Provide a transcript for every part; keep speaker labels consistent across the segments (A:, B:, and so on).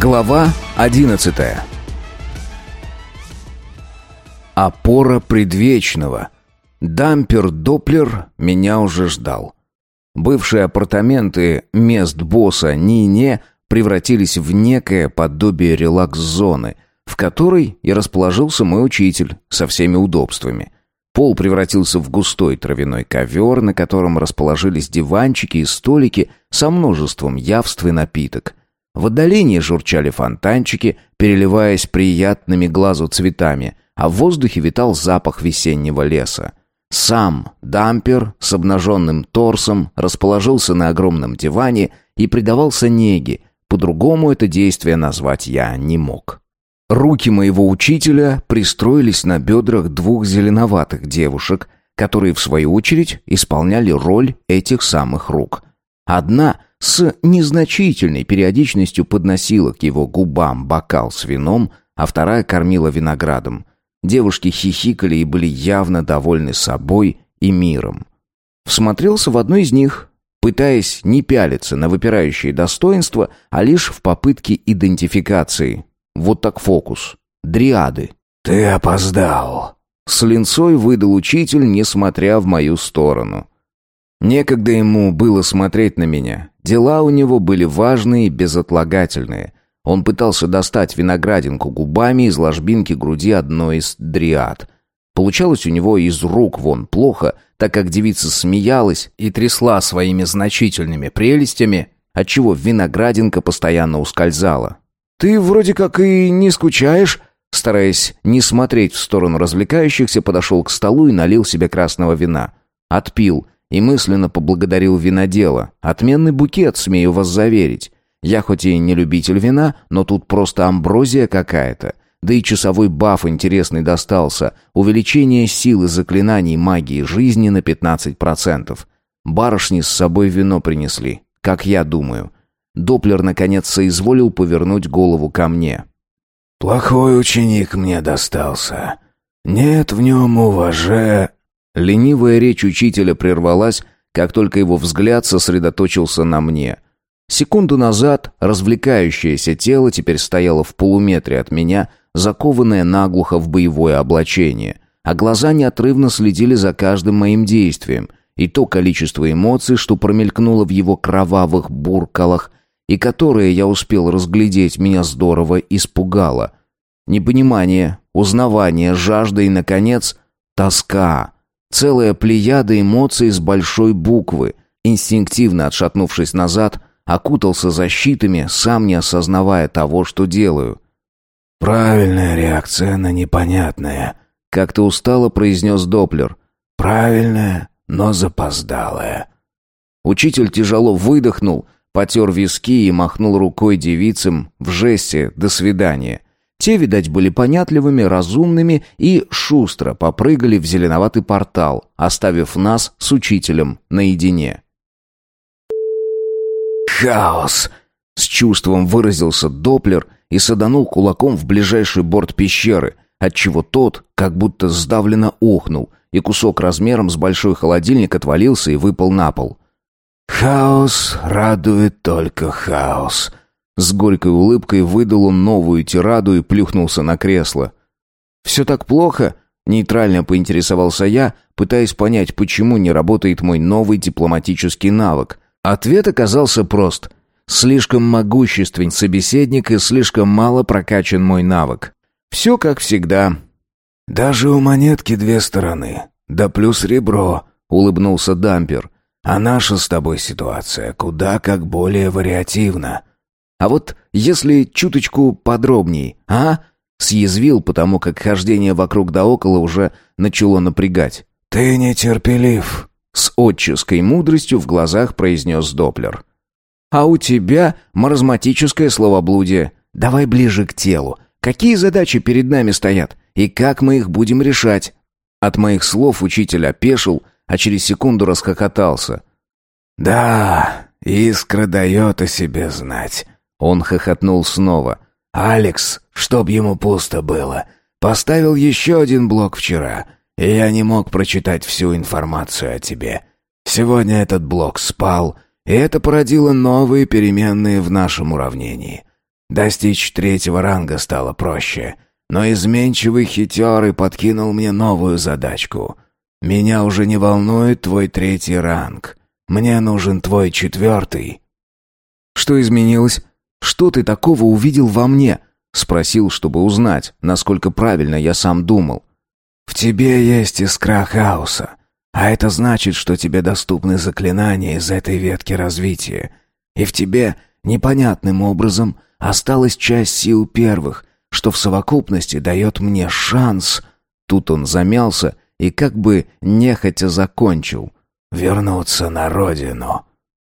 A: Глава 11 Опора предвечного. Дампер-доплер меня уже ждал. Бывшие апартаменты мест босса Нине превратились в некое подобие релакс-зоны, в которой и расположился мой учитель со всеми удобствами. Пол превратился в густой травяной ковер, на котором расположились диванчики и столики со множеством явств и напиток. В отдалении журчали фонтанчики, переливаясь приятными глазу цветами, а в воздухе витал запах весеннего леса. Сам дампер с обнаженным торсом расположился на огромном диване и предавался неге, по-другому это действие назвать я не мог. Руки моего учителя пристроились на бедрах двух зеленоватых девушек, которые, в свою очередь, исполняли роль этих самых рук. Одна с незначительной периодичностью подносила к его губам бокал с вином, а вторая кормила виноградом. Девушки хихикали и были явно довольны собой и миром. Всмотрелся в одну из них, пытаясь не пялиться на выпирающие достоинства, а лишь в попытке идентификации. Вот так фокус. Дриады.
B: «Ты опоздал», —
A: с линцой выдал учитель, несмотря в мою сторону. Некогда ему было смотреть на меня. Дела у него были важные и безотлагательные. Он пытался достать виноградинку губами из ложбинки груди одной из дриад. Получалось у него из рук вон плохо, так как девица смеялась и трясла своими значительными прелестями, отчего виноградинка постоянно ускользала. «Ты вроде как и не скучаешь?» Стараясь не смотреть в сторону развлекающихся, подошел к столу и налил себе красного вина. Отпил и мысленно поблагодарил винодела. Отменный букет, смею вас заверить. Я хоть и не любитель вина, но тут просто амброзия какая-то. Да и часовой баф интересный достался. Увеличение силы заклинаний магии жизни на 15%. Барышни с собой вино принесли, как я думаю. Доплер наконец соизволил повернуть голову ко мне.
B: «Плохой ученик мне достался. Нет в нем уваже...»
A: Ленивая речь учителя прервалась, как только его взгляд сосредоточился на мне. Секунду назад развлекающееся тело теперь стояло в полуметре от меня, закованное наглухо в боевое облачение, а глаза неотрывно следили за каждым моим действием, и то количество эмоций, что промелькнуло в его кровавых буркалах, и которые я успел разглядеть, меня здорово испугало. Непонимание, узнавание, жажда и, наконец, тоска — Целая плеяда эмоций с большой буквы. Инстинктивно отшатнувшись назад, окутался защитами, сам не осознавая того, что делаю.
B: «Правильная реакция на непонятное», —
A: как-то устало произнес Доплер.
B: «Правильная, но запоздалая».
A: Учитель тяжело выдохнул, потер виски и махнул рукой девицам в жесте «до свидания». Те, видать, были понятливыми, разумными и шустро попрыгали в зеленоватый портал, оставив нас с учителем наедине.
B: «Хаос!»
A: — с чувством выразился Доплер и саданул кулаком в ближайший борт пещеры, отчего тот как будто сдавленно охнул, и кусок размером с большой холодильник отвалился и выпал на пол.
B: «Хаос радует только хаос»,
A: с горькой улыбкой выдал он новую тираду и плюхнулся на кресло. «Все так плохо?» — нейтрально поинтересовался я, пытаясь понять, почему не работает мой новый дипломатический навык. Ответ оказался прост. Слишком могуществен собеседник и слишком мало прокачан мой навык. Все как всегда.
B: «Даже у монетки две стороны. Да плюс ребро», — улыбнулся Дампер. «А наша с тобой ситуация куда как более вариативна».
A: А вот если чуточку подробней, а?» Съязвил, потому как хождение вокруг да около уже начало напрягать.
B: «Ты нетерпелив», —
A: с отческой мудростью в глазах произнес Доплер. «А у тебя маразматическое словоблудие. Давай ближе к телу. Какие задачи перед нами стоят? И как мы их будем решать?» От моих слов учитель опешил, а через секунду расхохотался.
B: «Да, искра дает о себе знать.
A: Он хохотнул снова.
B: «Алекс, чтоб ему пусто было, поставил еще один блок вчера, и я не мог прочитать всю информацию о тебе. Сегодня этот блок спал, и это породило новые переменные в нашем уравнении. Достичь третьего ранга стало проще. Но изменчивый хитер и подкинул мне новую задачку. Меня уже не волнует твой третий ранг. Мне нужен твой четвертый».
A: «Что изменилось? Что ты такого увидел во мне?» Спросил, чтобы узнать, насколько правильно я сам думал.
B: «В тебе есть искра хаоса, а это значит, что тебе доступны заклинания из этой ветки развития. И в тебе непонятным образом осталась часть сил первых, что в совокупности дает мне шанс...» Тут он замялся и как бы нехотя закончил. «Вернуться на родину».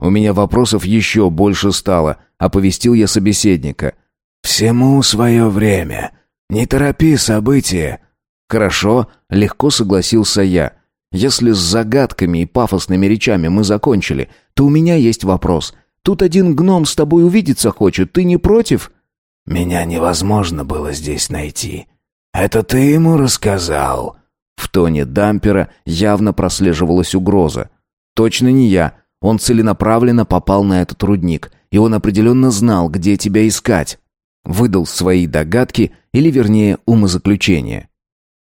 A: У меня вопросов еще больше стало, оповестил я собеседника.
B: «Всему свое время. Не торопи события».
A: «Хорошо», — легко согласился я. «Если с загадками и пафосными речами мы закончили, то у меня есть вопрос. Тут один гном с тобой увидеться хочет, ты не против?»
B: «Меня невозможно было здесь найти. Это ты ему рассказал?»
A: В тоне дампера явно прослеживалась угроза. «Точно не я. Он целенаправленно попал на этот рудник, и он определенно знал, где тебя искать». Выдал свои догадки, или вернее умозаключения.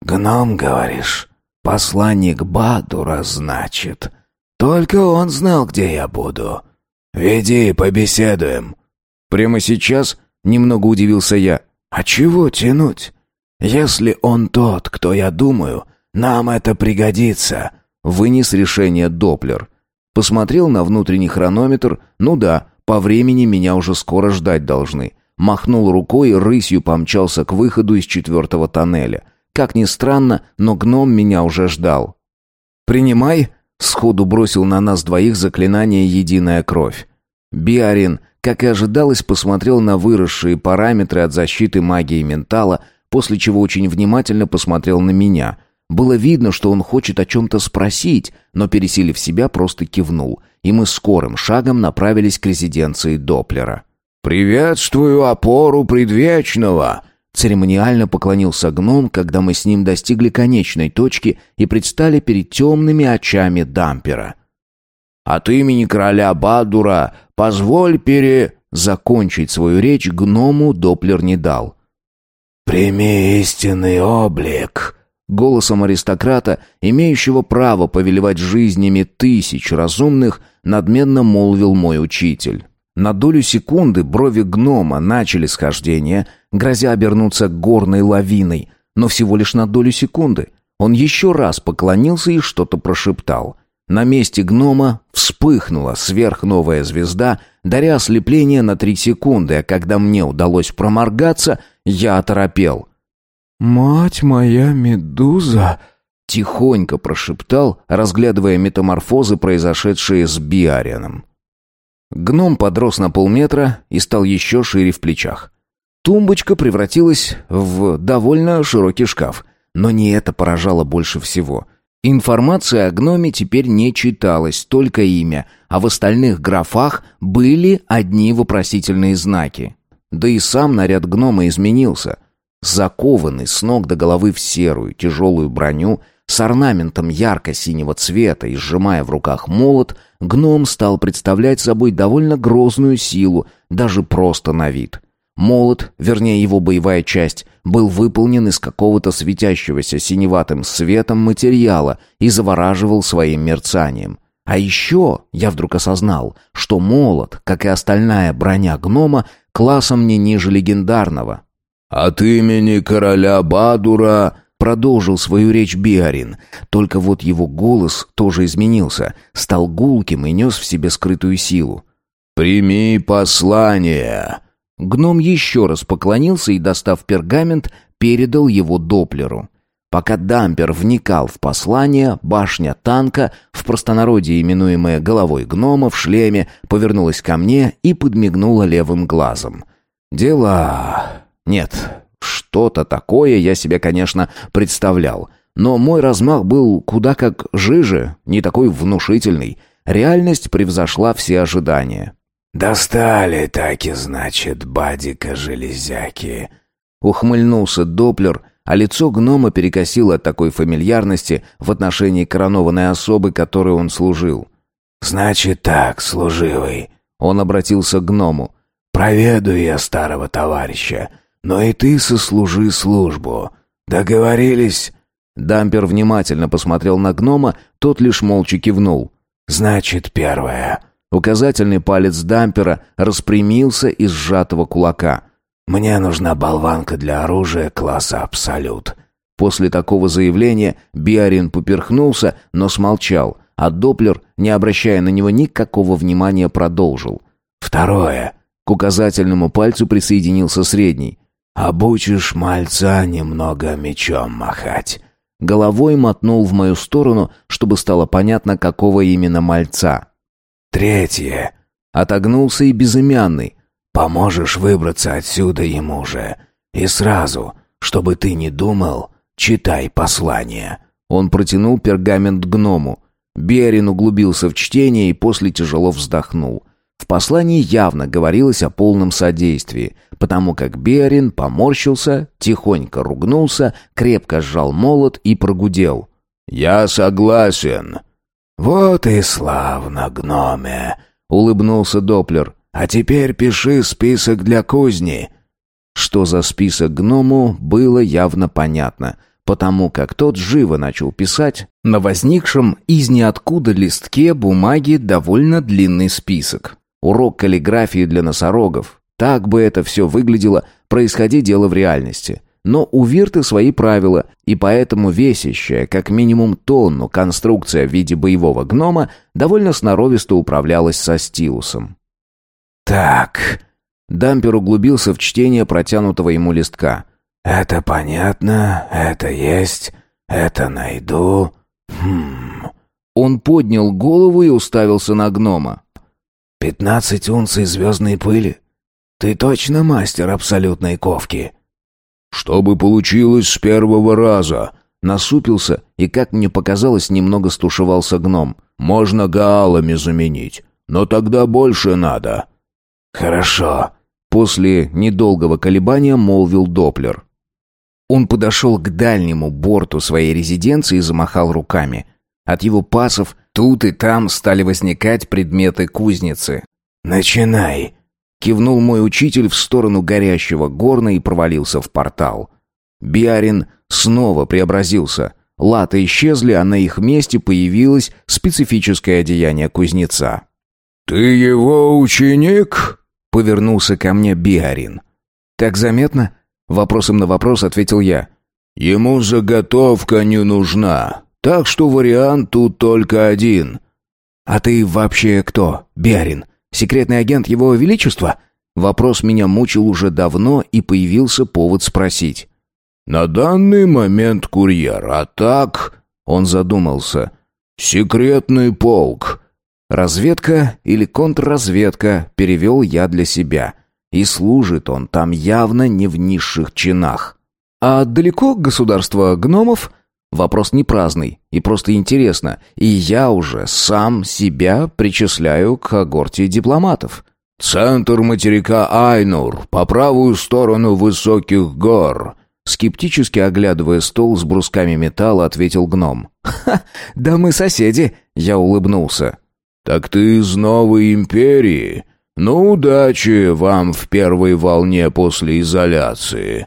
B: «Гном, говоришь? Посланник Бадура, значит? Только он знал, где я буду. Веди, побеседуем».
A: «Прямо сейчас?» — немного удивился я.
B: «А чего тянуть? Если он тот, кто я думаю, нам это пригодится».
A: Вынес решение Доплер. Посмотрел на внутренний хронометр. Ну да, по времени меня уже скоро ждать должны махнул рукой и рысью помчался к выходу из четвертого тоннеля. Как ни странно, но гном меня уже ждал. «Принимай!» — сходу бросил на нас двоих заклинание «Единая кровь». Биарин, как и ожидалось, посмотрел на выросшие параметры от защиты магии ментала, после чего очень внимательно посмотрел на меня. Было видно, что он хочет о чем-то спросить, но, пересилив себя, просто кивнул, и мы скорым шагом направились к резиденции Доплера.
B: «Приветствую опору предвечного!»
A: Церемониально поклонился гном, когда мы с ним достигли конечной точки и предстали перед темными очами дампера.
B: «От имени короля Бадура позволь пере...»
A: Закончить свою речь гному Доплер не дал.
B: «Прими истинный облик!»
A: Голосом аристократа, имеющего право повелевать жизнями тысяч разумных, надменно молвил мой учитель. На долю секунды брови гнома начали схождение, грозя обернуться горной лавиной, но всего лишь на долю секунды. Он еще раз поклонился и что-то прошептал. На месте гнома вспыхнула сверхновая звезда, даря ослепление на три секунды, а когда мне удалось проморгаться, я оторопел.
B: «Мать моя медуза!»
A: Тихонько прошептал, разглядывая метаморфозы, произошедшие с Биарианом. Гном подрос на полметра и стал еще шире в плечах. Тумбочка превратилась в довольно широкий шкаф. Но не это поражало больше всего. Информация о гноме теперь не читалась, только имя, а в остальных графах были одни вопросительные знаки. Да и сам наряд гнома изменился. Закованный с ног до головы в серую, тяжелую броню, с орнаментом ярко-синего цвета и сжимая в руках молот, гном стал представлять собой довольно грозную силу, даже просто на вид. Молот, вернее его боевая часть, был выполнен из какого-то светящегося синеватым светом материала и завораживал своим мерцанием. А еще я вдруг осознал, что молот, как и остальная броня гнома, классом не ниже легендарного.
B: «От имени короля Бадура Продолжил свою речь Биарин, только вот его голос тоже изменился, стал гулким и нес в себе скрытую силу. «Прими послание!»
A: Гном еще раз поклонился и, достав пергамент, передал его Доплеру. Пока дампер вникал в послание, башня танка, в простонародье именуемая головой гнома в шлеме, повернулась ко мне и подмигнула левым глазом. «Дела... Нет, что-то такое я себе, конечно, представлял. Но мой размах был куда как жиже, не такой внушительный. Реальность превзошла все ожидания.
B: «Достали таки, значит, бадика-железяки», —
A: ухмыльнулся Доплер, а лицо гнома перекосило от такой фамильярности в отношении коронованной особы, которой он служил.
B: «Значит так, служивый», —
A: он обратился к гному.
B: Проведу я старого товарища, но и ты сослужи службу. Договорились?»
A: Дампер внимательно посмотрел на гнома, тот лишь молча кивнул.
B: «Значит, первое».
A: Указательный палец дампера распрямился из сжатого кулака.
B: «Мне нужна болванка для оружия класса «Абсолют».
A: После такого заявления Биарин поперхнулся, но смолчал, а Доплер, не обращая на него никакого внимания, продолжил.
B: «Второе».
A: К указательному пальцу присоединился средний.
B: «Обучишь мальца немного мечом махать».
A: Головой мотнул в мою сторону, чтобы стало понятно, какого именно мальца.
B: «Третье».
A: Отогнулся и безымянный.
B: «Поможешь выбраться отсюда ему же. И сразу, чтобы ты не думал, читай послание».
A: Он протянул пергамент гному. Берин углубился в чтение и после тяжело вздохнул. В послании явно говорилось о полном содействии, потому как Берин поморщился, тихонько ругнулся, крепко сжал молот и прогудел.
B: «Я согласен». «Вот и славно, гноме», — улыбнулся Доплер. «А теперь пиши список для кузни».
A: Что за список гному, было явно понятно — потому как тот живо начал писать на возникшем из ниоткуда листке бумаги довольно длинный список. Урок каллиграфии для носорогов. Так бы это все выглядело, происходи дело в реальности. Но у Вирты свои правила, и поэтому весящая как минимум тонну конструкция в виде боевого гнома довольно сноровисто управлялась со стилусом.
B: «Так...»
A: Дампер углубился в чтение протянутого ему листка.
B: «Это понятно, это есть, это найду. Хм...»
A: Он поднял голову и уставился на гнома.
B: Пятнадцать унций звездной пыли? Ты точно мастер абсолютной ковки?»
C: «Чтобы получилось с первого раза»,
A: Насупился и, как мне показалось, немного стушевался гном.
C: «Можно гаалами заменить, но тогда больше надо».
B: «Хорошо», —
A: после недолгого колебания молвил Доплер. Он подошел к дальнему борту своей резиденции и замахал руками. От его пасов тут и там стали возникать предметы кузницы.
B: «Начинай!»
A: Кивнул мой учитель в сторону горящего горна и провалился в портал. Биарин снова преобразился. Латы исчезли, а на их месте появилось специфическое одеяние кузнеца.
C: «Ты его ученик?»
A: — повернулся ко мне Биарин. «Так заметно?» — вопросом на вопрос ответил я.
C: «Ему заготовка не нужна. Так что вариант тут только один.
A: А ты вообще кто, Биарин? Секретный агент Его Величества? Вопрос меня мучил уже давно, и появился повод спросить.
C: На данный момент курьер, а так, он задумался. Секретный полк.
A: Разведка или контрразведка, перевел я для себя. И служит он там явно не в низших чинах. А далеко государство гномов? Вопрос не праздный и просто интересно, и я уже сам себя причисляю к когорте дипломатов.
C: «Центр материка Айнур, по правую сторону высоких гор»,
A: скептически оглядывая стол с брусками металла, ответил гном. «Ха, да мы соседи!» — я улыбнулся.
C: «Так ты из новой империи? Ну, удачи вам в первой волне после изоляции!»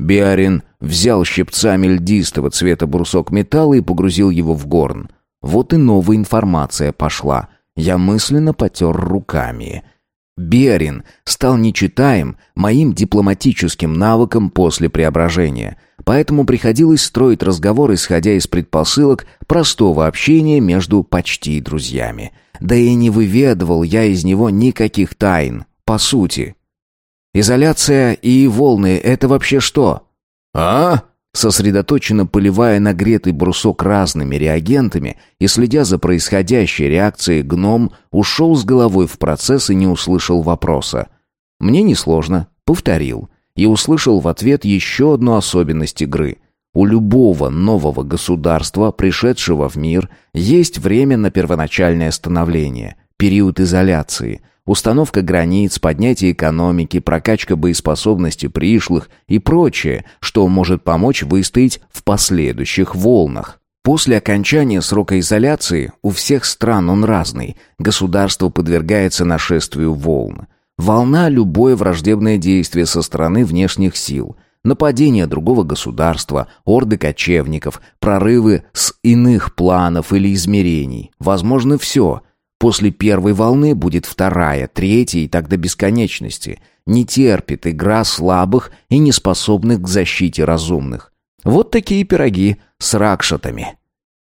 A: Биарин взял щипцами льдистого цвета брусок металла и погрузил его в горн. Вот и новая информация пошла. Я мысленно потер руками. Биарин стал нечитаем моим дипломатическим навыкам после преображения, поэтому приходилось строить разговор, исходя из предпосылок простого общения между почти друзьями. Да и не выведывал я из него никаких тайн, по сути. Изоляция и волны — это вообще что?
C: А?
A: Сосредоточенно поливая нагретый брусок разными реагентами и следя за происходящей реакцией, гном ушел с головой в процесс и не услышал вопроса. Мне несложно, повторил. И услышал в ответ еще одну особенность игры. У любого нового государства, пришедшего в мир, есть время на первоначальное становление, период изоляции – установка границ, поднятие экономики, прокачка боеспособности пришлых и прочее, что может помочь выстоять в последующих волнах. После окончания срока изоляции у всех стран он разный. Государство подвергается нашествию волн. Волна – любое враждебное действие со стороны внешних сил. Нападение другого государства, орды кочевников, прорывы с иных планов или измерений. Возможно, все. После первой волны будет вторая, третья и так до бесконечности. Не терпит игра слабых и неспособных к защите разумных. Вот такие пироги с ракшатами.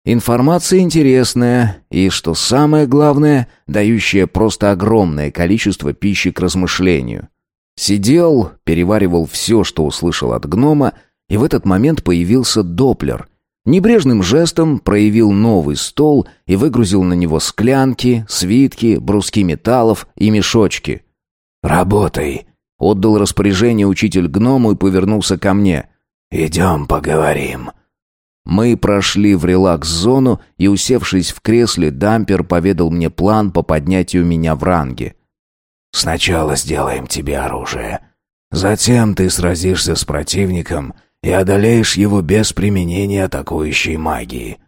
A: Информация интересная и, что самое главное, дающая просто огромное количество пищи к размышлению. Сидел, переваривал все, что услышал от гнома, и в этот момент появился Доплер. Небрежным жестом проявил новый стол и выгрузил на него склянки, свитки, бруски металлов и мешочки.
B: «Работай!»
A: — отдал распоряжение учитель гному и повернулся ко мне.
B: «Идем поговорим».
A: Мы прошли в релакс-зону, и, усевшись в кресле, дампер поведал мне план по поднятию меня в ранге.
B: «Сначала сделаем тебе оружие. Затем ты сразишься с противником и одолеешь его без применения атакующей магии».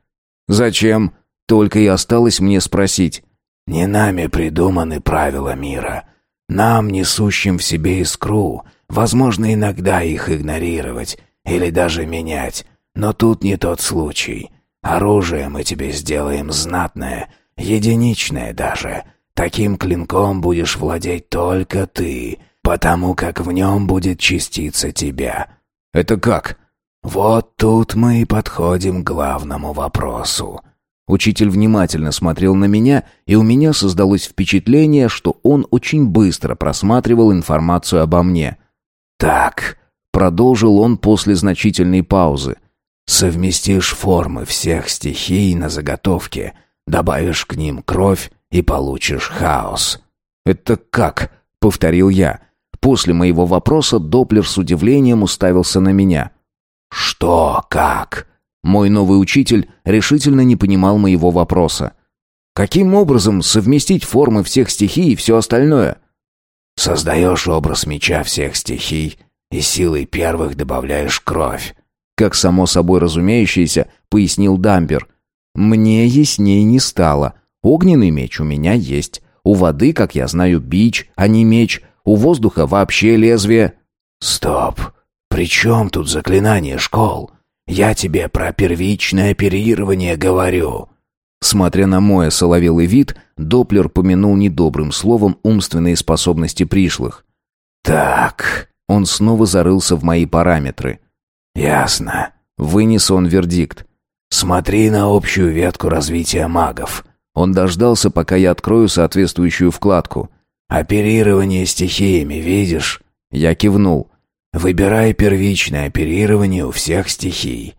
A: «Зачем?» Только и осталось мне спросить.
B: «Не нами придуманы правила мира. Нам, несущим в себе искру, возможно иногда их игнорировать или даже менять». Но тут не тот случай. Оружие мы тебе сделаем знатное, единичное даже. Таким клинком будешь владеть только ты, потому как в нем будет частица тебя».
A: «Это как?»
B: «Вот тут мы и подходим к главному вопросу».
A: Учитель внимательно смотрел на меня, и у меня создалось впечатление, что он очень быстро просматривал информацию обо мне.
B: «Так», —
A: продолжил он после значительной паузы,
B: Совместишь формы всех стихий на заготовке, добавишь к ним кровь и получишь хаос.
A: Это как? повторил я. После моего вопроса Доплер с удивлением уставился на меня.
B: Что, как?
A: Мой новый учитель решительно не понимал моего вопроса. Каким образом совместить формы всех стихий и все остальное?
B: Создаешь образ меча всех стихий и силой первых добавляешь кровь.
A: Как само собой разумеющееся, пояснил Дамбер. Мне ясней не стало. Огненный меч у меня есть. У воды, как я знаю, бич, а не меч. У воздуха вообще лезвие.
B: Стоп. При чем тут заклинание школ? Я тебе про первичное оперирование говорю.
A: Смотря на мой соловелый вид, Доплер помянул недобрым словом умственные способности пришлых.
B: «Так...»
A: Он снова зарылся в мои параметры.
B: «Ясно», —
A: вынес он вердикт.
B: «Смотри на общую ветку развития магов».
A: Он дождался, пока я открою соответствующую вкладку.
B: «Оперирование стихиями, видишь?»
A: Я кивнул.
B: «Выбирай первичное оперирование у всех стихий».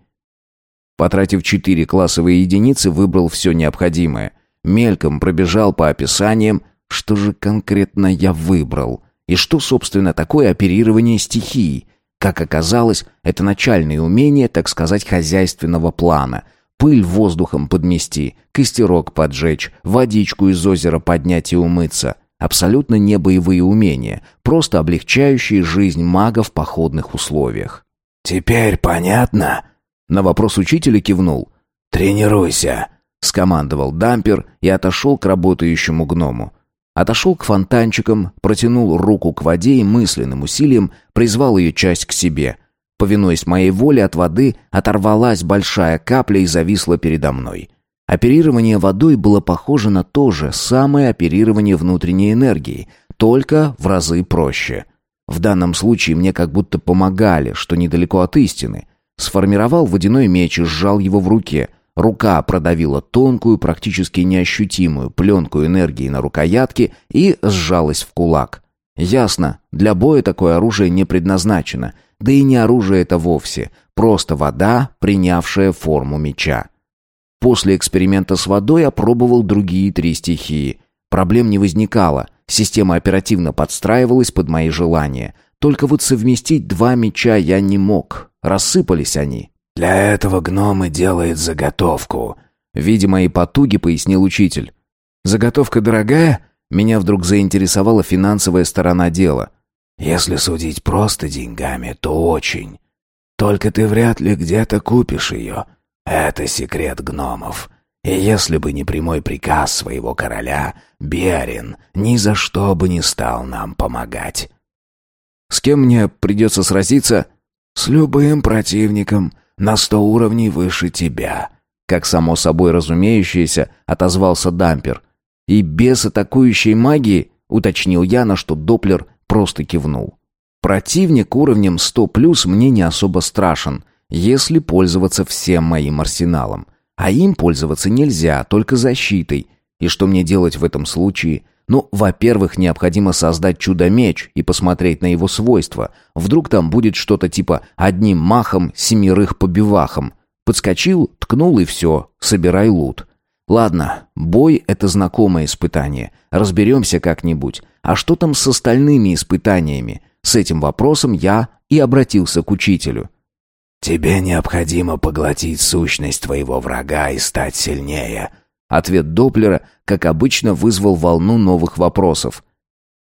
A: Потратив четыре классовые единицы, выбрал все необходимое. Мельком пробежал по описаниям, что же конкретно я выбрал. И что, собственно, такое оперирование стихией. Как оказалось, это начальные умения, так сказать, хозяйственного плана. Пыль воздухом подмести, костерок поджечь, водичку из озера поднять и умыться. Абсолютно не боевые умения, просто облегчающие жизнь мага в походных условиях.
B: «Теперь понятно?»
A: На вопрос учителя кивнул.
B: «Тренируйся», — скомандовал дампер и отошел к работающему гному.
A: Отошел к фонтанчикам, протянул руку к воде и мысленным усилием призвал ее часть к себе. Повинуясь моей воле от воды, оторвалась большая капля и зависла передо мной. Оперирование водой было похоже на то же самое оперирование внутренней энергии, только в разы проще. В данном случае мне как будто помогали, что недалеко от истины. Сформировал водяной меч и сжал его в руке, Рука продавила тонкую, практически неощутимую пленку энергии на рукоятке и сжалась в кулак. Ясно, для боя такое оружие не предназначено. Да и не оружие это вовсе, просто вода, принявшая форму меча. После эксперимента с водой опробовал другие три стихии. Проблем не возникало, система оперативно подстраивалась под мои желания. Только вот совместить два меча я не мог, рассыпались они.
B: «Для этого гном и делает заготовку», —
A: видимо, и потуги пояснил учитель. «Заготовка дорогая?» Меня вдруг заинтересовала финансовая сторона дела.
B: «Если судить просто деньгами, то очень. Только ты вряд ли где-то купишь ее. Это секрет гномов. И если бы не прямой приказ своего короля, Берин ни за что бы не стал нам помогать.
A: С кем мне придется сразиться?
B: С любым противником на сто уровней выше тебя.
A: Как само собой разумеющееся, отозвался Дампер. И без атакующей магии, уточнил я, на что Доплер просто кивнул. Противник уровнем 100 плюс мне не особо страшен, если пользоваться всем моим арсеналом. А им пользоваться нельзя, только защитой. И что мне делать в этом случае? Ну, во-первых, необходимо создать чудо-меч и посмотреть на его свойства. Вдруг там будет что-то типа «одним махом семерых побивахом». Подскочил, ткнул и все, собирай лут. Ладно, бой — это знакомое испытание. Разберемся как-нибудь. А что там с остальными испытаниями? С этим вопросом я и обратился к учителю.
B: «Тебе необходимо поглотить сущность твоего врага и стать сильнее».
A: Ответ Доплера, как обычно, вызвал волну новых вопросов.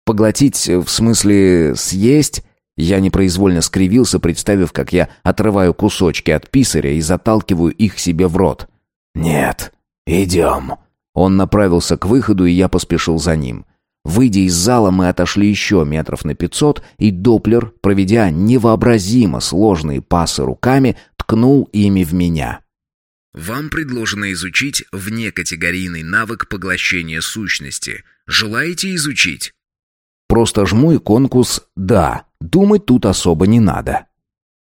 A: «Поглотить, в смысле, съесть?» Я непроизвольно скривился, представив, как я отрываю кусочки от писаря и заталкиваю их себе в рот.
B: «Нет, идем».
A: Он направился к выходу, и я поспешил за ним. Выйдя из зала, мы отошли еще метров на пятьсот, и Доплер, проведя невообразимо сложные пасы руками, ткнул ими в меня.
D: Вам предложено изучить внекатегорийный навык поглощения сущности. Желаете изучить?
A: Просто жму иконку «Да». Думать тут особо не надо.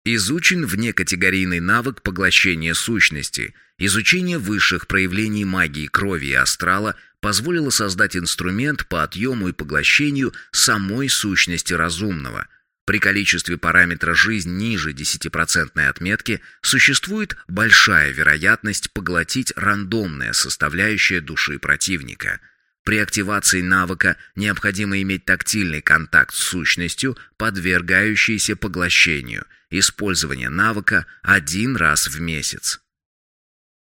D: Изучен внекатегорийный навык поглощения сущности. Изучение высших проявлений магии крови и астрала позволило создать инструмент по отъему и поглощению самой сущности разумного. При количестве параметра «жизнь» ниже 10% отметки существует большая вероятность поглотить рандомная составляющая души противника. При активации навыка необходимо иметь тактильный контакт с сущностью, подвергающейся поглощению. Использование навыка один раз в месяц.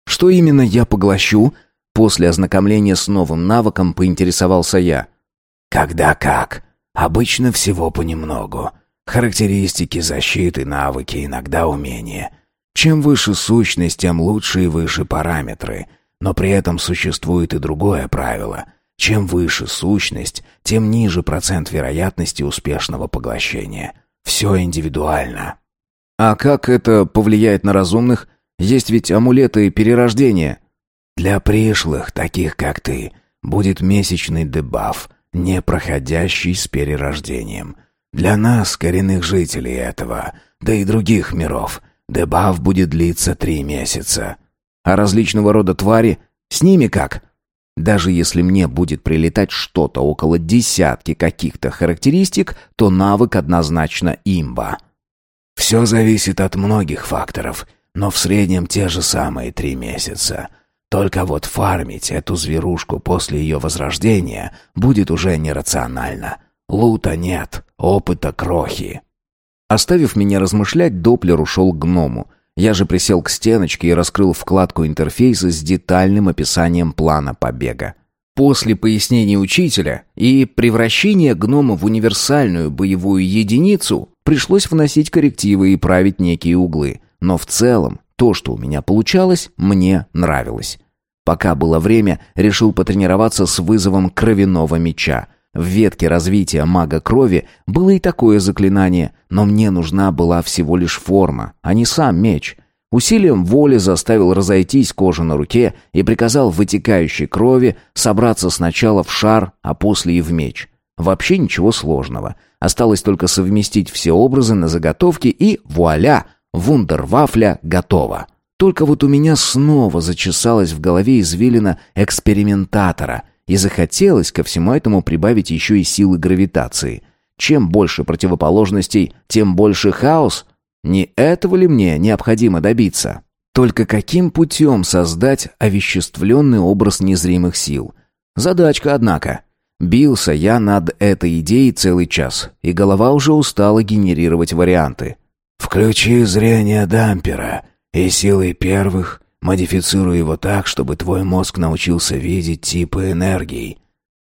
A: Что именно я поглощу? После ознакомления с новым навыком поинтересовался я.
B: Когда как. Обычно всего понемногу. Характеристики, защиты, навыки, иногда умения. Чем выше сущность, тем лучше и выше параметры. Но при этом существует и другое правило. Чем выше сущность, тем ниже процент вероятности успешного поглощения. Все индивидуально.
A: А как это повлияет на разумных? Есть ведь амулеты перерождения.
B: Для пришлых, таких как ты, будет месячный дебаф, не проходящий с перерождением. Для нас, коренных жителей этого, да и других миров, дебаф будет длиться три месяца.
A: А различного рода твари, с ними как? Даже если мне будет прилетать что-то около десятки каких-то характеристик, то навык однозначно имба.
B: Все зависит от многих факторов, но в среднем те же самые три месяца — только вот фармить эту зверушку после ее возрождения будет уже нерационально. Лута нет, опыта крохи.
A: Оставив меня размышлять, Доплер ушел к гному. Я же присел к стеночке и раскрыл вкладку интерфейса с детальным описанием плана побега. После пояснений учителя и превращения гнома в универсальную боевую единицу пришлось вносить коррективы и править некие углы. Но в целом то, что у меня получалось, мне нравилось. Пока было время, решил потренироваться с вызовом кровяного меча. В ветке развития мага крови было и такое заклинание, но мне нужна была всего лишь форма, а не сам меч. Усилием воли заставил разойтись кожа на руке и приказал вытекающей крови собраться сначала в шар, а после и в меч. Вообще ничего сложного. Осталось только совместить все образы на заготовке и вуаля, вундервафля готова. Только вот у меня снова зачесалась в голове извилина экспериментатора, и захотелось ко всему этому прибавить еще и силы гравитации. Чем больше противоположностей, тем больше хаос. Не этого ли мне необходимо добиться? Только каким путем создать овеществленный образ незримых сил? Задачка, однако. Бился я над этой идеей целый час, и голова уже устала генерировать варианты.
B: «Включи зрение дампера», и силой первых модифицируй его так, чтобы твой мозг научился видеть типы энергии.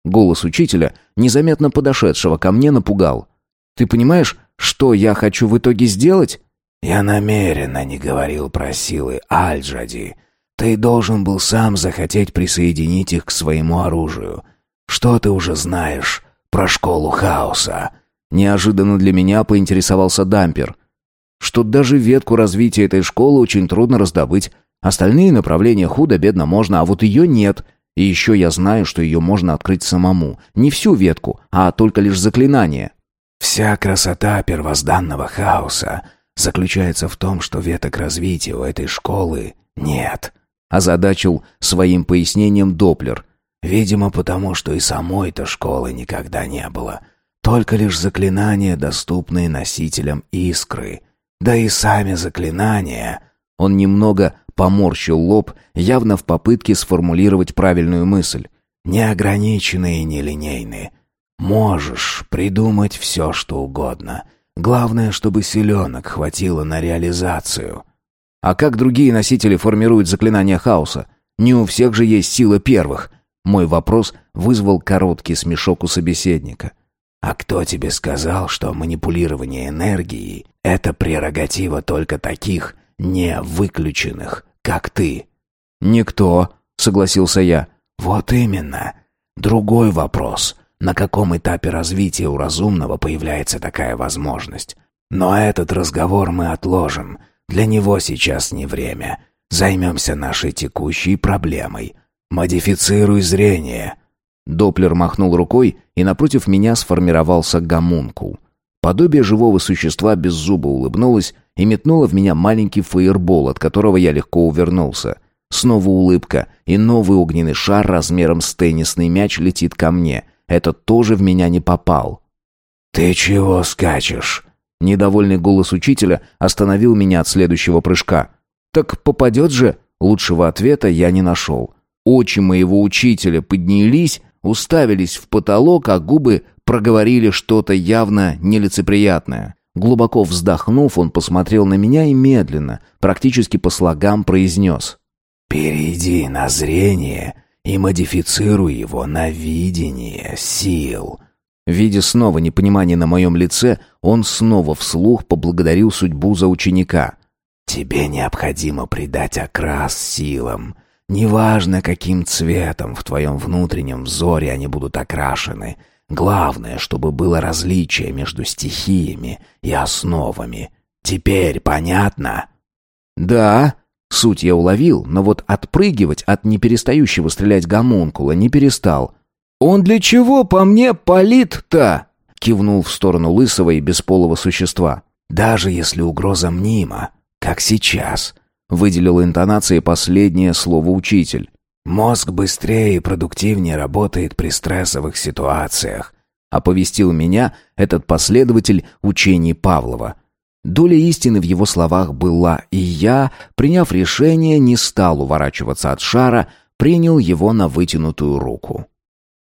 A: Голос учителя, незаметно подошедшего ко мне, напугал. Ты понимаешь, что я хочу в итоге сделать?
B: Я намеренно не говорил про силы Альджади. Ты должен был сам захотеть присоединить их к своему оружию. Что ты уже знаешь про школу хаоса?»
A: Неожиданно для меня поинтересовался дампер. Что даже ветку развития этой школы очень трудно раздобыть. Остальные направления худо-бедно можно, а вот ее нет. И еще я знаю, что ее можно открыть самому. Не всю ветку, а только лишь заклинание.
B: «Вся красота первозданного хаоса заключается в том, что веток развития у этой школы нет»,
A: озадачил своим пояснением Доплер.
B: «Видимо, потому что и самой-то школы никогда не было. Только лишь заклинания, доступные носителям искры. Да и сами заклинания...»
A: Он немного поморщил лоб, явно в попытке сформулировать правильную мысль.
B: «Неограниченные и нелинейные. Можешь придумать все, что угодно. Главное, чтобы силенок хватило на реализацию».
A: А как другие носители формируют заклинания хаоса? Не у всех же есть сила первых. Мой вопрос вызвал короткий смешок у собеседника.
B: А кто тебе сказал, что манипулирование энергией — это прерогатива только таких не выключенных, как ты?
A: Никто, согласился я.
B: Вот именно. Другой вопрос. На каком этапе развития у разумного появляется такая возможность? Но этот разговор мы отложим. Для него сейчас не время. Займемся нашей текущей проблемой. Модифицируй зрение».
A: Доплер махнул рукой, и напротив меня сформировался гомункул. Подобие живого существа без зуба улыбнулось и метнуло в меня маленький фаербол, от которого я легко увернулся. Снова улыбка, и новый огненный шар размером с теннисный мяч летит ко мне. Этот тоже в меня не попал.
B: «Ты чего скачешь?»
A: Недовольный голос учителя остановил меня от следующего прыжка. «Так попадет же?» Лучшего ответа я не нашел. Очи моего учителя поднялись, уставились в потолок, а губы проговорили что-то явно нелицеприятное. Глубоко вздохнув, он посмотрел на меня и медленно, практически по слогам, произнес.
B: «Перейди на зрение и модифицируй его на видение сил».
A: Видя снова непонимание на моем лице, он снова вслух поблагодарил судьбу за ученика.
B: «Тебе необходимо придать окрас силам. Неважно, каким цветом в твоем внутреннем взоре они будут окрашены. Главное, чтобы было различие между стихиями и основами. Теперь понятно?»
A: «Да», Суть я уловил, но вот отпрыгивать от неперестающего стрелять гомункула не перестал. «Он для чего по мне палит-то?» Кивнул в сторону лысого и бесполого существа.
B: «Даже если угроза мнима, как сейчас»,
A: выделил интонацией последнее слово учитель.
B: «Мозг быстрее и продуктивнее работает при стрессовых ситуациях»,
A: оповестил меня этот последователь учений Павлова. Доля истины в его словах была, и я, приняв решение, не стал уворачиваться от шара, принял его на вытянутую руку.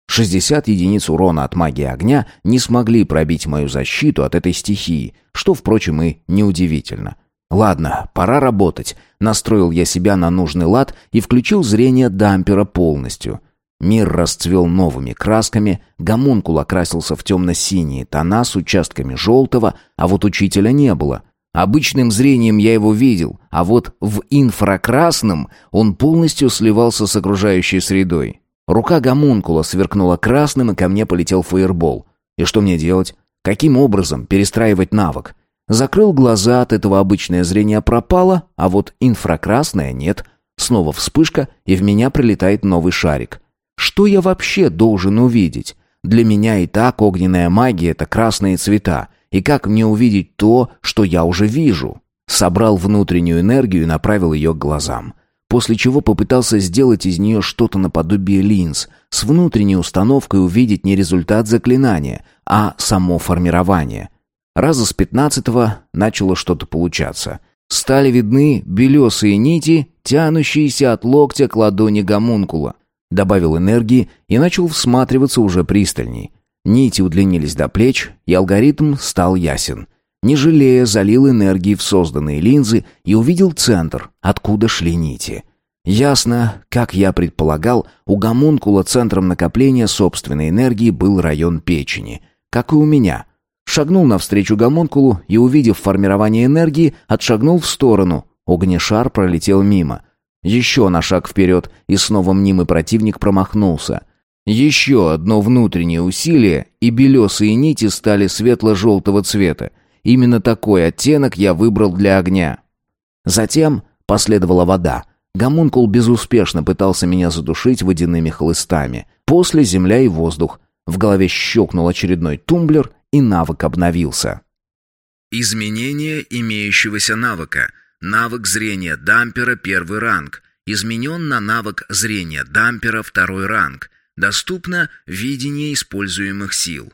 A: 60 единиц урона от магии огня не смогли пробить мою защиту от этой стихии, что, впрочем, и неудивительно. Ладно, пора работать. Настроил я себя на нужный лад и включил зрение дампера полностью. Мир расцвел новыми красками, гомункул окрасился в темно-синие тона с участками желтого, а вот учителя не было. Обычным зрением я его видел, а вот в инфракрасном он полностью сливался с окружающей средой. Рука гомункула сверкнула красным, и ко мне полетел фаербол. И что мне делать? Каким образом перестраивать навык? Закрыл глаза, от этого обычное зрение пропало, а вот инфракрасное нет. Снова вспышка, и в меня прилетает новый шарик. Что я вообще должен увидеть? Для меня и так огненная магия — это красные цвета. И как мне увидеть то, что я уже вижу? Собрал внутреннюю энергию и направил ее к глазам после чего попытался сделать из нее что-то наподобие линз, с внутренней установкой увидеть не результат заклинания, а само формирование. Раза с пятнадцатого начало что-то получаться. Стали видны белесые нити, тянущиеся от локтя к ладони гомункула. Добавил энергии и начал всматриваться уже пристальней. Нити удлинились до плеч, и алгоритм стал ясен — не жалея, залил энергии в созданные линзы и увидел центр, откуда шли нити. Ясно, как я предполагал, у гомункула центром накопления собственной энергии был район печени, как и у меня. Шагнул навстречу гомункулу и, увидев формирование энергии, отшагнул в сторону. Огнешар пролетел мимо. Еще на шаг вперед, и снова мнимый противник промахнулся. Еще одно внутреннее усилие, и белесые нити стали светло-желтого цвета. Именно такой оттенок я выбрал для огня. Затем последовала вода. Гомункул безуспешно пытался меня задушить водяными хлыстами. После земля и воздух. В голове щелкнул очередной тумблер, и навык обновился.
D: Изменение имеющегося навыка. Навык зрения дампера первый ранг. Изменен на навык зрения дампера второй ранг. Доступно видение используемых сил.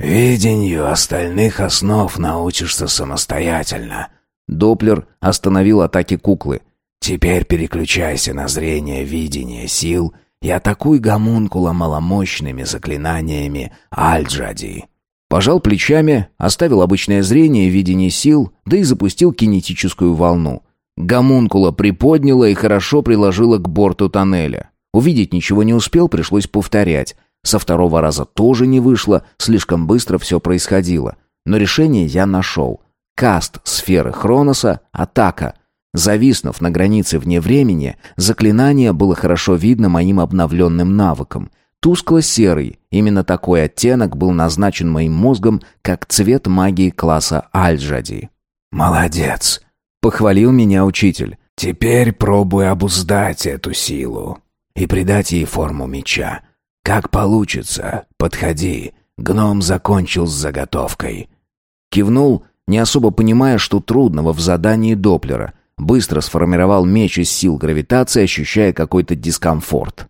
B: «Видению остальных основ научишься самостоятельно».
A: Доплер остановил атаки куклы.
B: «Теперь переключайся на зрение видения сил и атакуй гомункула маломощными заклинаниями Альджади».
A: Пожал плечами, оставил обычное зрение и видение сил, да и запустил кинетическую волну. Гомункула приподняла и хорошо приложила к борту тоннеля. Увидеть ничего не успел, пришлось повторять. Со второго раза тоже не вышло, слишком быстро все происходило. Но решение я нашел. Каст сферы Хроноса, атака. Зависнув на границе вне времени, заклинание было хорошо видно моим обновленным навыком. Тускло-серый, именно такой оттенок был назначен моим мозгом как цвет магии класса Альджади.
B: «Молодец!»
A: — похвалил меня учитель.
B: «Теперь пробуй обуздать эту силу и придать ей форму меча. Как получится, подходи. Гном закончил с заготовкой.
A: Кивнул, не особо понимая, что трудного в задании Доплера. Быстро сформировал меч из сил гравитации, ощущая какой-то дискомфорт.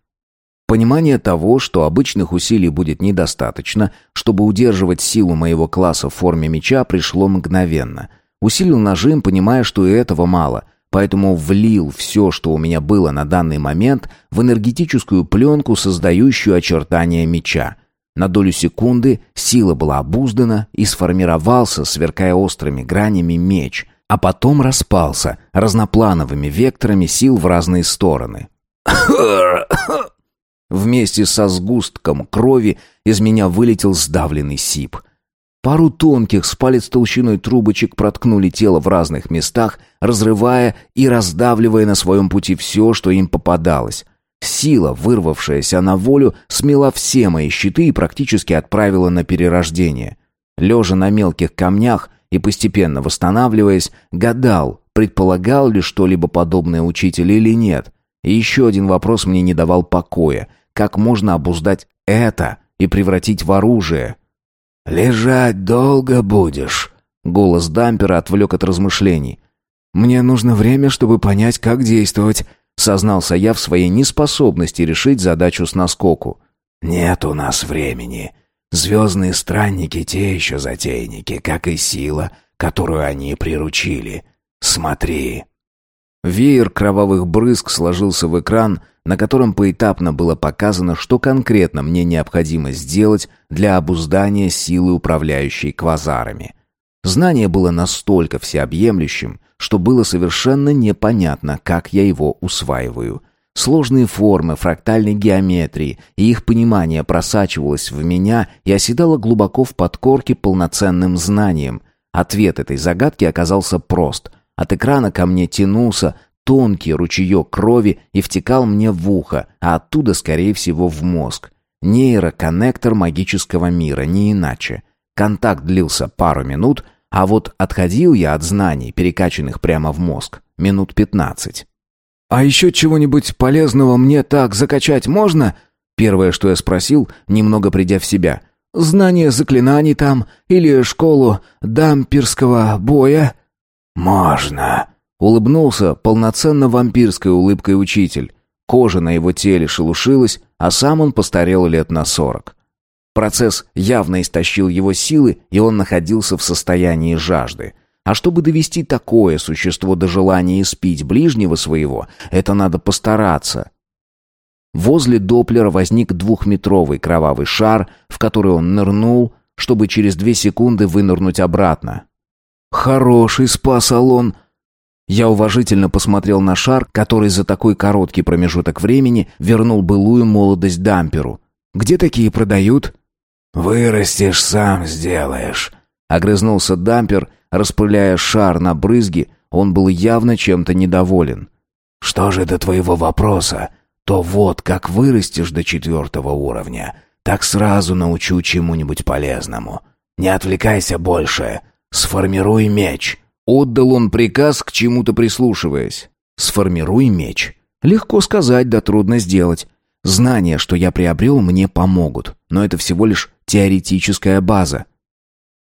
A: Понимание того, что обычных усилий будет недостаточно, чтобы удерживать силу моего класса в форме меча, пришло мгновенно. Усилил нажим, понимая, что и этого мало поэтому влил все, что у меня было на данный момент, в энергетическую пленку, создающую очертания меча. На долю секунды сила была обуздана и сформировался, сверкая острыми гранями, меч, а потом распался разноплановыми векторами сил в разные стороны. Вместе со сгустком крови из меня вылетел сдавленный сип — Пару тонких с палец толщиной трубочек проткнули тело в разных местах, разрывая и раздавливая на своем пути все, что им попадалось. Сила, вырвавшаяся на волю, смела все мои щиты и практически отправила на перерождение. Лежа на мелких камнях и постепенно восстанавливаясь, гадал, предполагал ли что-либо подобное учитель или нет. И еще один вопрос мне не давал покоя. Как можно обуздать это и превратить в оружие?
B: «Лежать долго будешь», — голос дампера отвлек от размышлений.
A: «Мне нужно время, чтобы понять, как действовать», — сознался я в своей неспособности решить задачу с наскоку.
B: «Нет у нас времени. Звездные странники те еще затейники, как и сила, которую они приручили. Смотри».
A: Веер кровавых брызг сложился в экран, на котором поэтапно было показано, что конкретно мне необходимо сделать для обуздания силы, управляющей квазарами. Знание было настолько всеобъемлющим, что было совершенно непонятно, как я его усваиваю. Сложные формы фрактальной геометрии и их понимание просачивалось в меня и оседало глубоко в подкорке полноценным знанием. Ответ этой загадки оказался прост — от экрана ко мне тянулся тонкий ручеек крови и втекал мне в ухо, а оттуда, скорее всего, в мозг. Нейроконнектор магического мира, не иначе. Контакт длился пару минут, а вот отходил я от знаний, перекачанных прямо в мозг, минут пятнадцать. «А еще чего-нибудь полезного мне так закачать можно?» Первое, что я спросил, немного придя в себя. «Знание заклинаний там или школу дамперского боя?»
B: «Можно», —
A: улыбнулся полноценно вампирской улыбкой учитель. Кожа на его теле шелушилась, а сам он постарел лет на сорок. Процесс явно истощил его силы, и он находился в состоянии жажды. А чтобы довести такое существо до желания испить ближнего своего, это надо постараться. Возле Доплера возник двухметровый кровавый шар, в который он нырнул, чтобы через две секунды вынырнуть обратно. Хороший спа-салон. Я уважительно посмотрел на шар, который за такой короткий промежуток времени вернул былую молодость дамперу. Где такие продают?
B: Вырастешь, сам сделаешь.
A: Огрызнулся дампер, распыляя шар на брызги, он был явно чем-то недоволен.
B: Что же до твоего вопроса, то вот как вырастешь до четвертого уровня, так сразу научу чему-нибудь полезному. Не отвлекайся больше. Сформируй меч».
A: Отдал он приказ, к чему-то прислушиваясь. «Сформируй меч». Легко сказать, да трудно сделать. Знания, что я приобрел, мне помогут, но это всего лишь теоретическая база.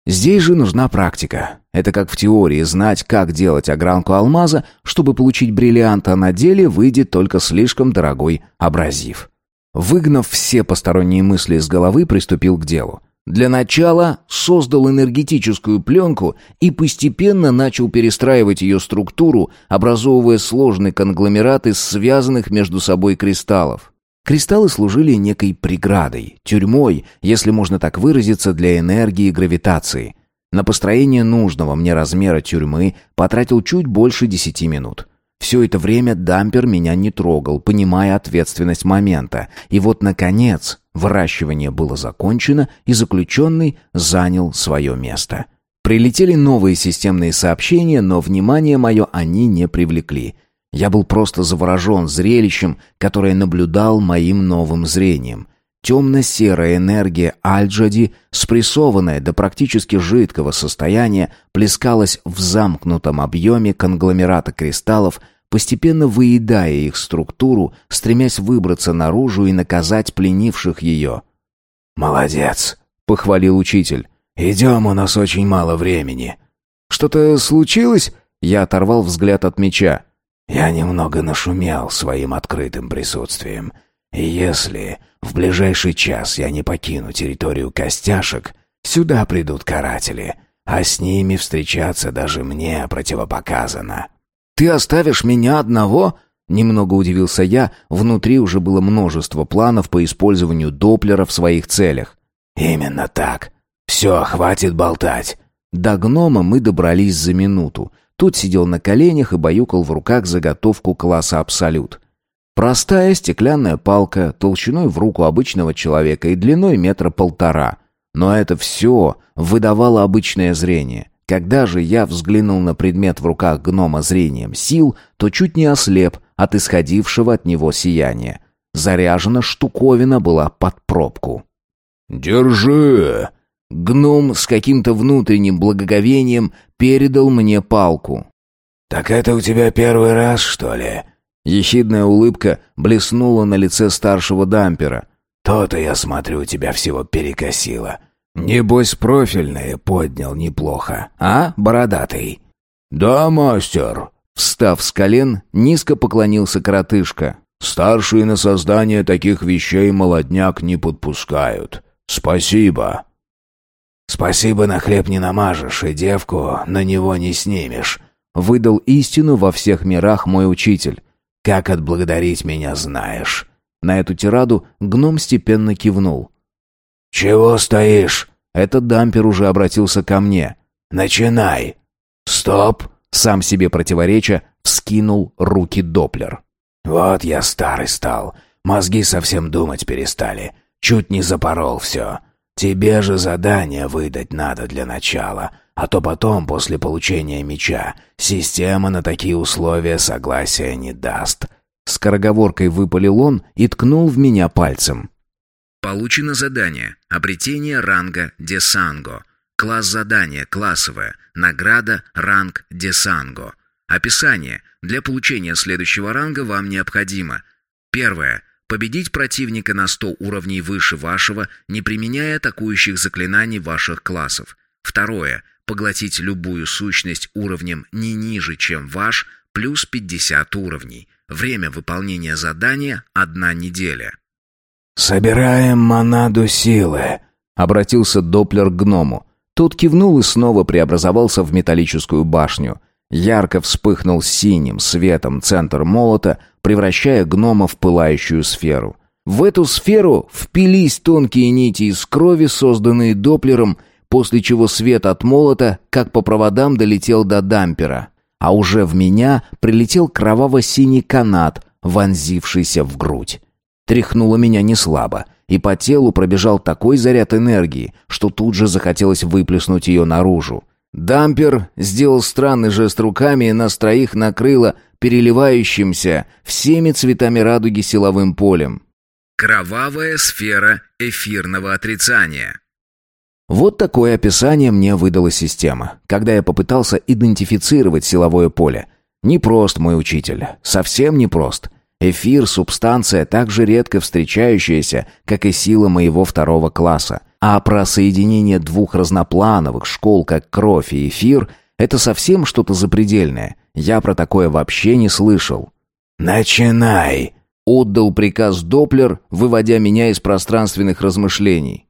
A: Здесь же нужна практика. Это как в теории знать, как делать огранку алмаза, чтобы получить бриллиант, а на деле выйдет только слишком дорогой абразив. Выгнав все посторонние мысли из головы, приступил к делу. Для начала создал энергетическую пленку и постепенно начал перестраивать ее структуру, образовывая сложный конгломерат из связанных между собой кристаллов. Кристаллы служили некой преградой, тюрьмой, если можно так выразиться, для энергии гравитации. На построение нужного мне размера тюрьмы потратил чуть больше десяти минут. Все это время дампер меня не трогал, понимая ответственность момента. И вот, наконец, выращивание было закончено, и заключенный занял свое место. Прилетели новые системные сообщения, но внимание мое они не привлекли. Я был просто заворожен зрелищем, которое наблюдал моим новым зрением. Темно-серая энергия Альджади, спрессованная до практически жидкого состояния, плескалась в замкнутом объеме конгломерата кристаллов, постепенно выедая их структуру, стремясь выбраться наружу и наказать пленивших ее.
B: «Молодец», —
A: похвалил учитель.
B: «Идем, у нас очень мало времени».
A: «Что-то случилось?» Я оторвал взгляд от меча.
B: «Я немного нашумел своим открытым присутствием. Если в ближайший час я не покину территорию костяшек, сюда придут каратели, а с ними встречаться даже мне противопоказано».
A: «Ты оставишь меня одного?» Немного удивился я, внутри уже было множество планов по использованию Доплера в своих целях.
B: «Именно так. Все, хватит болтать».
A: До гнома мы добрались за минуту. Тут сидел на коленях и баюкал в руках заготовку класса «Абсолют». Простая стеклянная палка, толщиной в руку обычного человека и длиной метра полтора. Но это все выдавало обычное зрение. Когда же я взглянул на предмет в руках гнома зрением сил, то чуть не ослеп от исходившего от него сияния. Заряжена штуковина была под пробку.
C: «Держи!»
A: Гном с каким-то внутренним благоговением передал мне палку.
B: «Так это у тебя первый раз, что ли?»
A: Ехидная улыбка блеснула на лице старшего дампера.
B: «То-то, я смотрю, тебя всего перекосило. Небось, профильное поднял неплохо, а, бородатый?»
C: «Да, мастер».
A: Встав с колен, низко поклонился коротышка.
C: «Старшие на создание таких вещей молодняк не подпускают. Спасибо».
B: «Спасибо на хлеб не намажешь, и девку на него не снимешь», —
A: выдал истину во всех мирах мой учитель.
B: «Как отблагодарить меня знаешь».
A: На эту тираду гном степенно кивнул.
B: «Чего стоишь?»
A: Этот дампер уже обратился ко мне.
B: «Начинай!» «Стоп!»
A: Сам себе противореча вскинул руки Доплер.
B: «Вот я старый стал. Мозги совсем думать перестали. Чуть не запорол все. Тебе же задание выдать надо для начала, а то потом, после получения меча, система на такие условия согласия не даст».
A: Скороговоркой выпалил он и ткнул в меня пальцем.
D: Получено задание. Обретение ранга Десанго. Класс задания классовое. Награда ранг Десанго. Описание. Для получения следующего ранга вам необходимо. Первое. Победить противника на 100 уровней выше вашего, не применяя атакующих заклинаний ваших классов. Второе. Поглотить любую сущность уровнем не ниже, чем ваш, плюс 50 уровней. Время выполнения задания – одна неделя.
B: «Собираем монаду силы», —
A: обратился Доплер к гному. Тот кивнул и снова преобразовался в металлическую башню. Ярко вспыхнул синим светом центр молота, превращая гнома в пылающую сферу. В эту сферу впились тонкие нити из крови, созданные Доплером, после чего свет от молота, как по проводам, долетел до дампера. А уже в меня прилетел кроваво-синий канат, вонзившийся в грудь. Тряхнуло меня не слабо, и по телу пробежал такой заряд энергии, что тут же захотелось выплеснуть ее наружу. Дампер сделал странный жест руками, и нас троих накрыло переливающимся всеми цветами радуги силовым полем.
D: Кровавая сфера эфирного отрицания.
A: Вот такое описание мне выдала система, когда я попытался идентифицировать силовое поле. Непрост мой учитель, совсем непрост. Эфир – субстанция, так же редко встречающаяся, как и сила моего второго класса. А про соединение двух разноплановых школ, как кровь и эфир – это совсем что-то запредельное. Я про такое вообще не слышал.
B: «Начинай!»
A: – отдал приказ Доплер, выводя меня из пространственных размышлений.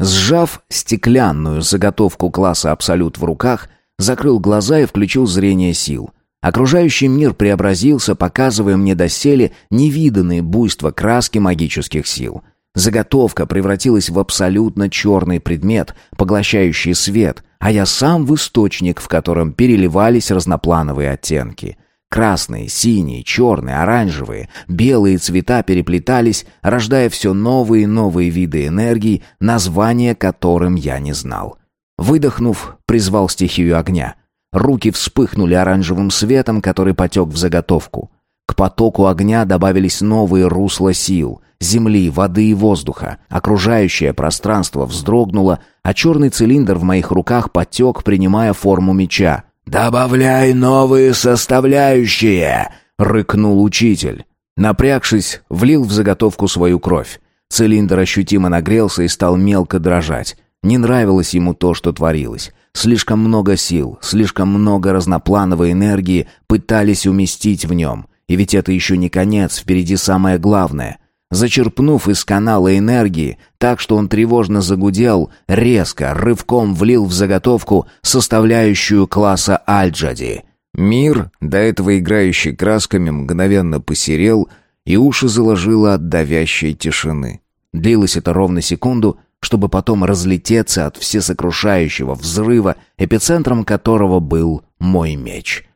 A: Сжав стеклянную заготовку класса «Абсолют» в руках, закрыл глаза и включил зрение сил – Окружающий мир преобразился, показывая мне доселе невиданные буйства краски магических сил. Заготовка превратилась в абсолютно черный предмет, поглощающий свет, а я сам в источник, в котором переливались разноплановые оттенки. Красные, синие, черные, оранжевые, белые цвета переплетались, рождая все новые и новые виды энергии, названия которым я не знал. Выдохнув, призвал стихию огня — Руки вспыхнули оранжевым светом, который потек в заготовку. К потоку огня добавились новые русла сил — земли, воды и воздуха. Окружающее пространство вздрогнуло, а черный цилиндр в моих руках потек, принимая форму меча.
B: «Добавляй новые составляющие!» — рыкнул учитель.
A: Напрягшись, влил в заготовку свою кровь. Цилиндр ощутимо нагрелся и стал мелко дрожать. Не нравилось ему то, что творилось. Слишком много сил, слишком много разноплановой энергии пытались уместить в нем. И ведь это еще не конец, впереди самое главное. Зачерпнув из канала энергии, так что он тревожно загудел, резко, рывком влил в заготовку составляющую класса Альджади. Мир, до этого играющий красками, мгновенно посерел, и уши заложило от давящей тишины. Длилось это ровно секунду, чтобы потом разлететься от всесокрушающего взрыва, эпицентром которого был мой меч.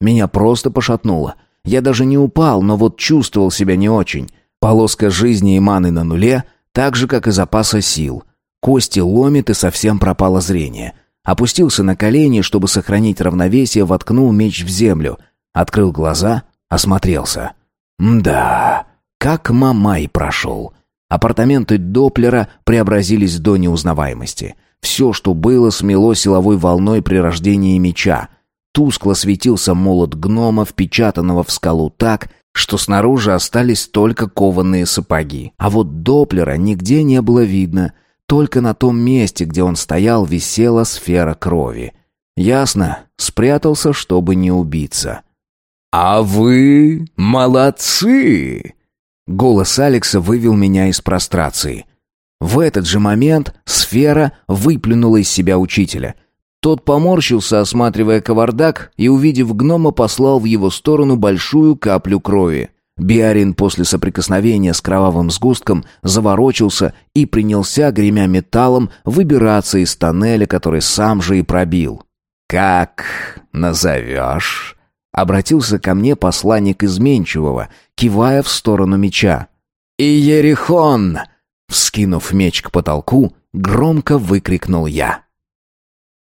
A: Меня просто пошатнуло. Я даже не упал, но вот чувствовал себя не очень. Полоска жизни и маны на нуле, так же, как и запаса сил. Кости ломит и совсем пропало зрение. Опустился на колени, чтобы сохранить равновесие, воткнул меч в землю. Открыл глаза, осмотрелся. Да, как Мамай прошел. Апартаменты Доплера преобразились до неузнаваемости. Все, что было, смело силовой волной при рождении меча. Тускло светился молот гнома, впечатанного в скалу так, что снаружи остались только кованые сапоги. А вот Доплера нигде не было видно. Только на том месте, где он стоял, висела сфера крови. Ясно, спрятался, чтобы не убиться.
C: «А вы молодцы!»
A: Голос Алекса вывел меня из прострации. В этот же момент сфера выплюнула из себя учителя. Тот поморщился, осматривая кавардак, и, увидев гнома, послал в его сторону большую каплю крови. Биарин после соприкосновения с кровавым сгустком заворочился и принялся, гремя металлом, выбираться из тоннеля, который сам же и пробил.
C: «Как назовешь?»
A: Обратился ко мне посланник изменчивого, кивая в сторону меча.
C: «Иерихон!»
A: Вскинув меч к потолку, громко выкрикнул я.